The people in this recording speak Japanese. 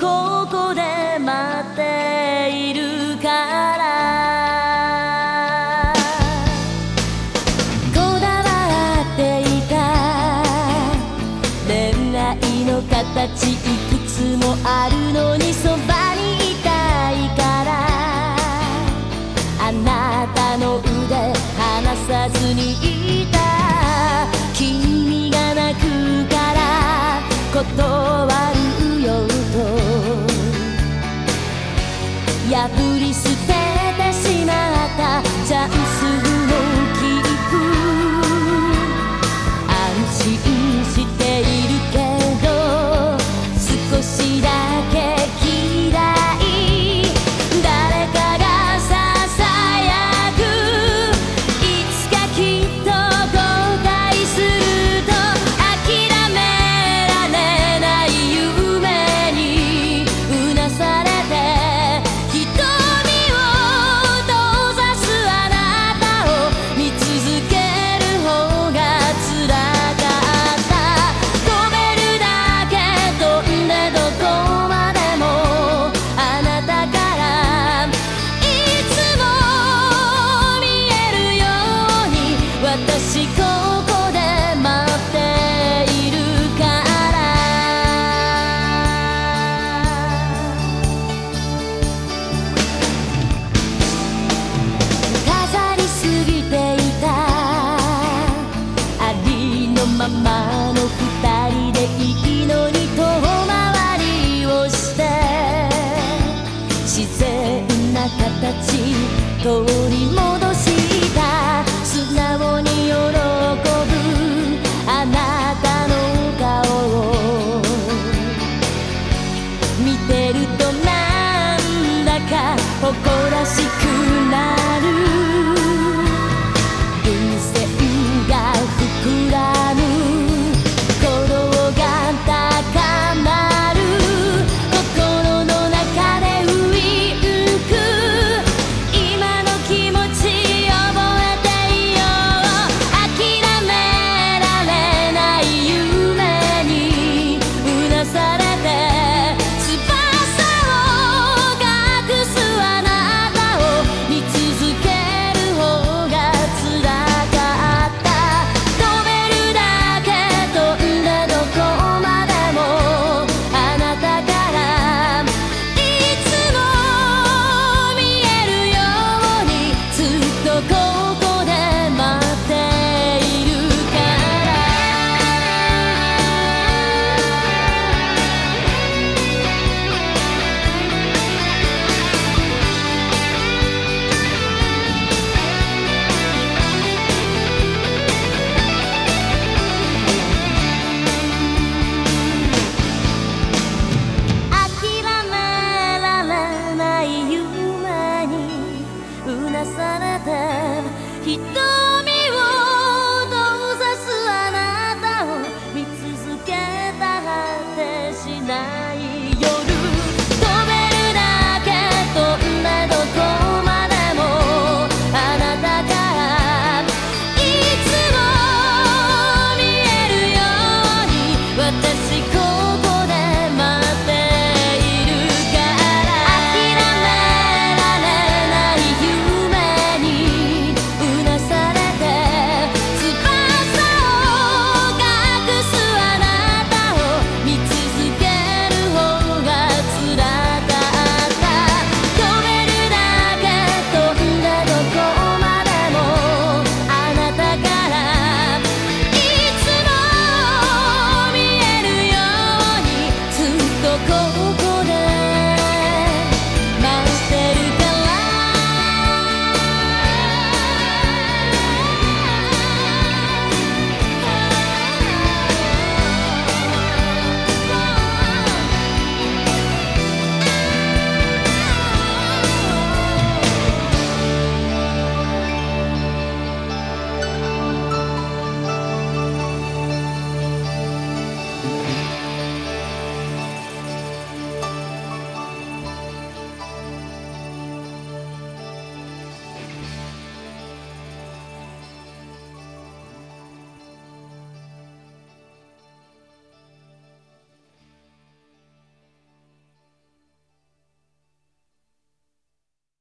ここで待っているから」「こだわっていた恋愛の形いくつもあるのにそばにいたいから」「あなたの腕離さずにいた」「君が泣くから言ぶり捨て取り戻した。素直に喜ぶあなたの顔を。見てるとなんだか誇 go